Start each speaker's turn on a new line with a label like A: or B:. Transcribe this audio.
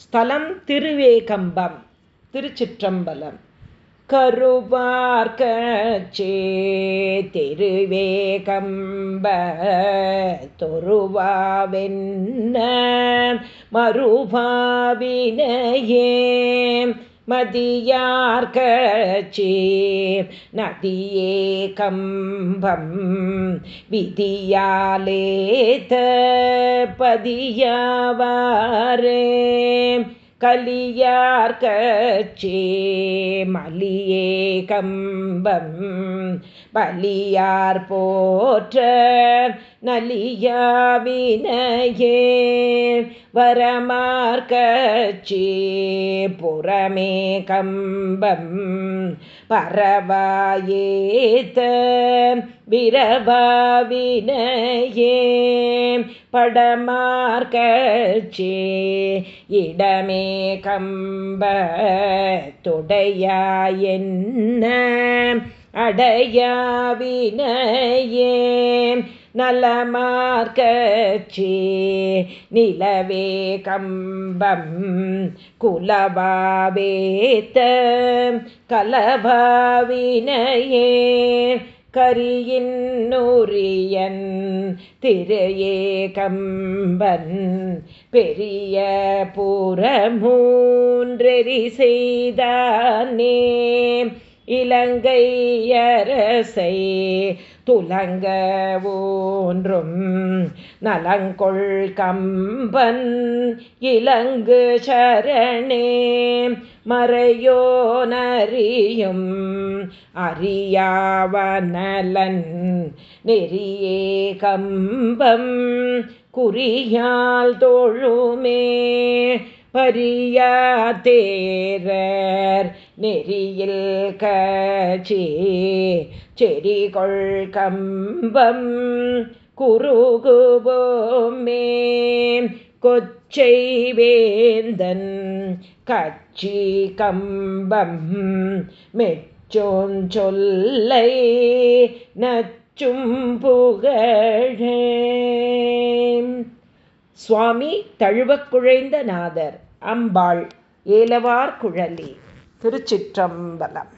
A: ஸ்தலம் திருவேகம்பம் திருச்சிற்றம்பலம். கருவார்கச்சே திருவேகம்ப தொருவாவென்ன மறுபாவினையே. மதியார்கச்சே நதியே கம்பம் விதியாலேத பதியவாரே கலியார்கச்சே மலியே கம்பம் பலியார் போற்ற நலியாவினையே வரமார்கச்சே புறமே கம்பம் பரவாயேத்த விரவாவினையே படமார்கச்சே இடமே கம்ப தொடையாயென்ன அடையாவினையே நலமார்கச்சே நிலவே கம்பம் குலபாவேத்த கலபாவினையே கரியின் நூரியன் திரையே கம்பன் பெரிய புறமூன்றெறி செய்தானே. இலங்கை அரசை துலங்க ஊன்றும் நலங்கொள் கம்பன் இலங்கு சரணே மறையோனறியும் அறியாவனலன் நெறியே கம்பம் குறியால் தோழுமே பரியாதேரர் நெறியில் கச்சி செடிகொள் கம்பம் குறுகுபோமே கொச்சை வேந்தன் கச்சி கம்பம் மெச்சோன் சொல்லை நச்சும் புகழே. சுவாமி தழுவக்குழைந்த நாதர் அம்பாள் ஏலவார் குழலி திருச்சிற்றம்பலம்.